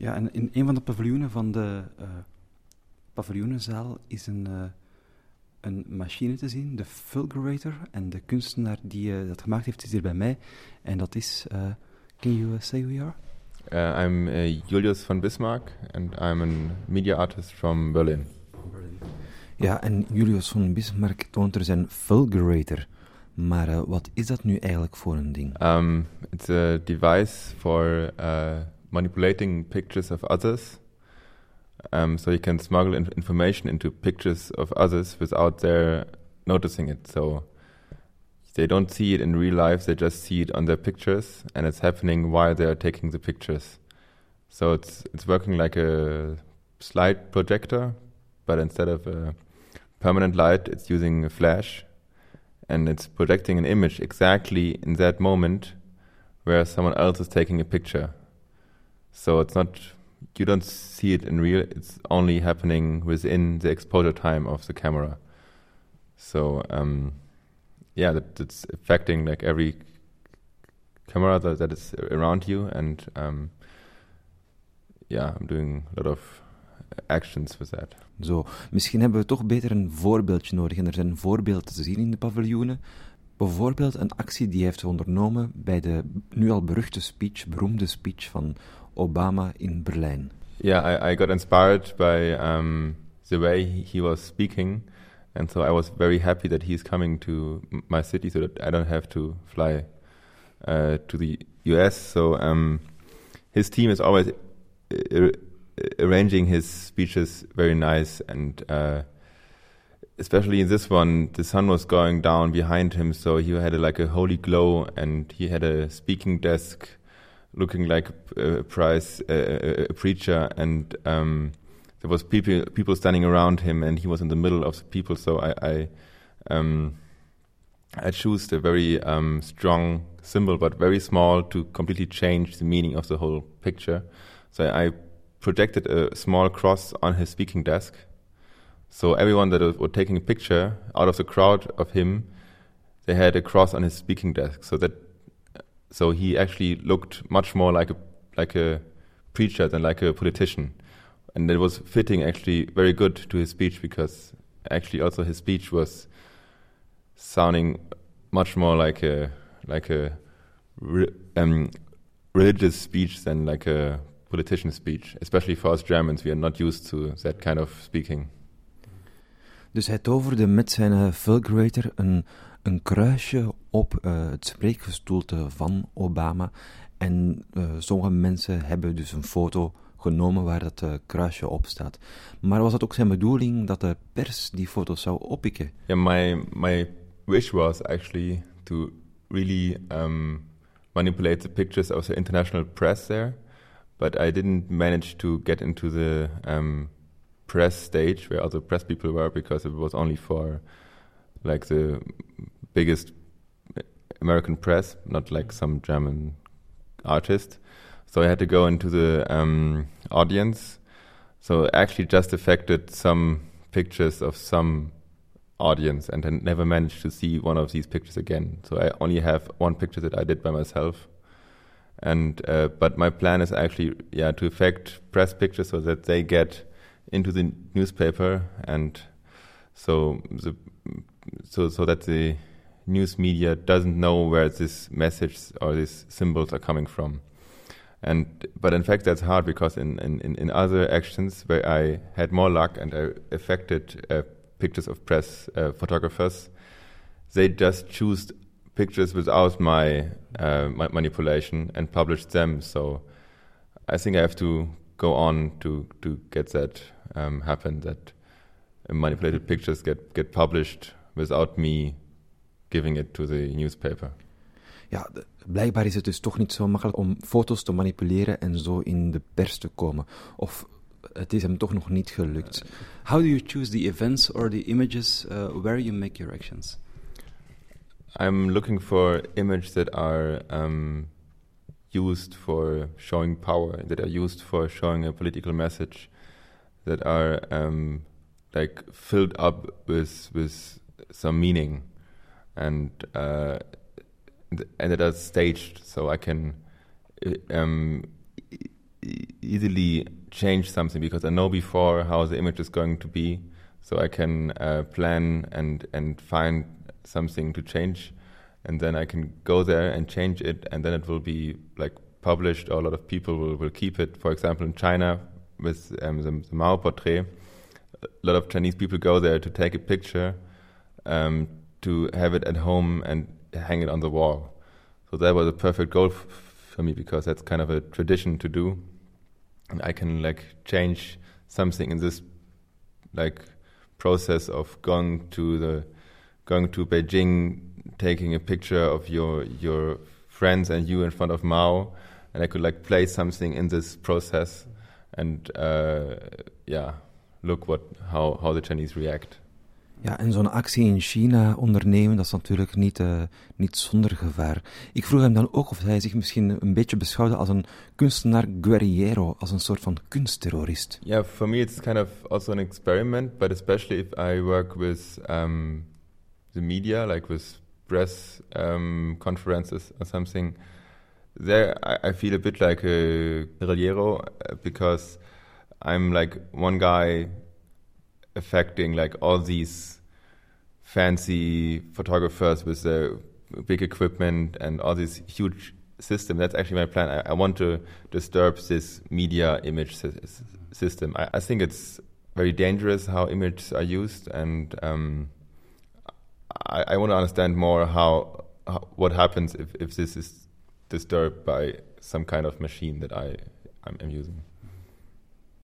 Ja, en in een van de paviljoenen van de uh, paviljoenenzaal is een, uh, een machine te zien, de Fulgurator. En de kunstenaar die uh, dat gemaakt heeft, is hier bij mij. En dat is, can you say who you are? Uh, I'm Julius van Bismarck and I'm a media artist from Berlin. Berlin. Ja, en Julius van Bismarck toont er zijn Fulgurator. Maar wat is dat nu eigenlijk voor een ding? Um, it's a device for manipulating pictures of others. Um, so you can smuggle in information into pictures of others without their noticing it. So they don't see it in real life, they just see it on their pictures, and it's happening while they are taking the pictures. So it's it's working like a slide projector, but instead of a permanent light, it's using a flash, and it's projecting an image exactly in that moment where someone else is taking a picture. So it's not you don't see it in real; it's only happening within the exposure time of the camera. So. Um, yeah, that it's affecting like every camera that, that is around you, and um, yeah, I'm doing a lot of actions with that. Zo, misschien hebben we toch beter een voorbeeldje nodig. En er zijn voorbeelden te zien in de paviljoenen. Bijvoorbeeld een actie die hij heeft ondernomen bij de nu al beruchte speech, beroemde speech van Obama in Berlijn. Yeah, I, I got inspired by um, the way he was speaking. and so I was very happy that he's coming to my city, so that I don't have to fly uh, to the U.S. So um, his team is always ar arranging his speeches very nice, and uh, especially in this one, the sun was going down behind him, so he had a, like a holy glow, and he had a speaking desk, looking like a, prize, a, a preacher, and um, there was people people standing around him, and he was in the middle of the people. So I I, um, I chose a very um, strong symbol, but very small, to completely change the meaning of the whole picture. So I projected a small cross on his speaking desk. So everyone that was taking a picture out of the crowd of him, they had a cross on his speaking desk. So that so he actually looked much more like a like a preacher than like a politician and it was fitting actually very good to his speech because actually also his speech was sounding much more like a like a re, um, religious speech than like a politician speech, especially for us Germans. We are not used to that kind of speaking. Dus hij toverde met zijn Fulgurator een, een kruisje op uh, het spreekgestoelte van Obama. En uh, sommige mensen hebben dus een foto genomen waar dat kruisje op staat. Maar was het ook zijn bedoeling dat de pers die foto's zou oppikken? Yeah, my my wish was actually to really um, manipulate the pictures of the international press there, but I didn't manage to get into the um, press stage where other press people were because it was only for like the biggest American press, not like some German artist. So I had to go into the um, audience. So it actually just affected some pictures of some audience and I never managed to see one of these pictures again. So I only have one picture that I did by myself. And uh, but my plan is actually yeah to affect press pictures so that they get into the newspaper and so the so so that the news media doesn't know where this message or these symbols are coming from. And but in fact that's hard because in, in, in other actions where I had more luck and I affected uh, pictures of press uh, photographers, they just choose pictures without my, uh, my manipulation and publish them. So I think I have to go on to to get that um, happen that manipulated pictures get get published without me giving it to the newspaper. ja, blijkbaar is het dus toch niet zo makkelijk om foto's te manipuleren en zo in de pers te komen. Of het is hem toch nog niet gelukt. How do you choose the events or the images uh, where you make your actions? I'm looking for images that are um, used for showing power, that are used for showing a political message, that are um, like filled up with with some meaning, and uh, and it is staged, so I can uh, um, easily change something because I know before how the image is going to be, so I can uh, plan and and find something to change, and then I can go there and change it, and then it will be like published. Or a lot of people will, will keep it. For example, in China with um, the, the Mao portrait, a lot of Chinese people go there to take a picture, um, to have it at home and hang it on the wall. So that was a perfect goal for me because that's kind of a tradition to do, and I can like change something in this like process of going to the going to Beijing, taking a picture of your your friends and you in front of Mao, and I could like play something in this process, and uh, yeah, look what how how the Chinese react. Ja, en zo'n actie in China ondernemen, dat is natuurlijk niet, uh, niet zonder gevaar. Ik vroeg hem dan ook of hij zich misschien een beetje beschouwde als een kunstenaar guerriero, als een soort van kunstterrorist. Yeah, for me it's kind of also an experiment, but especially if I work with um, the media, like with press um, conferences or something, there I, feel a bit like a guerriero uh, because I'm like one guy affecting like all these fancy photographers with their big equipment and all this huge system. That's actually my plan. I, I want to disturb this media image system. I, I, think it's very dangerous how images are used, and um, I, I, want to understand more how, how, what happens if, if this is disturbed by some kind of machine that I I'm using.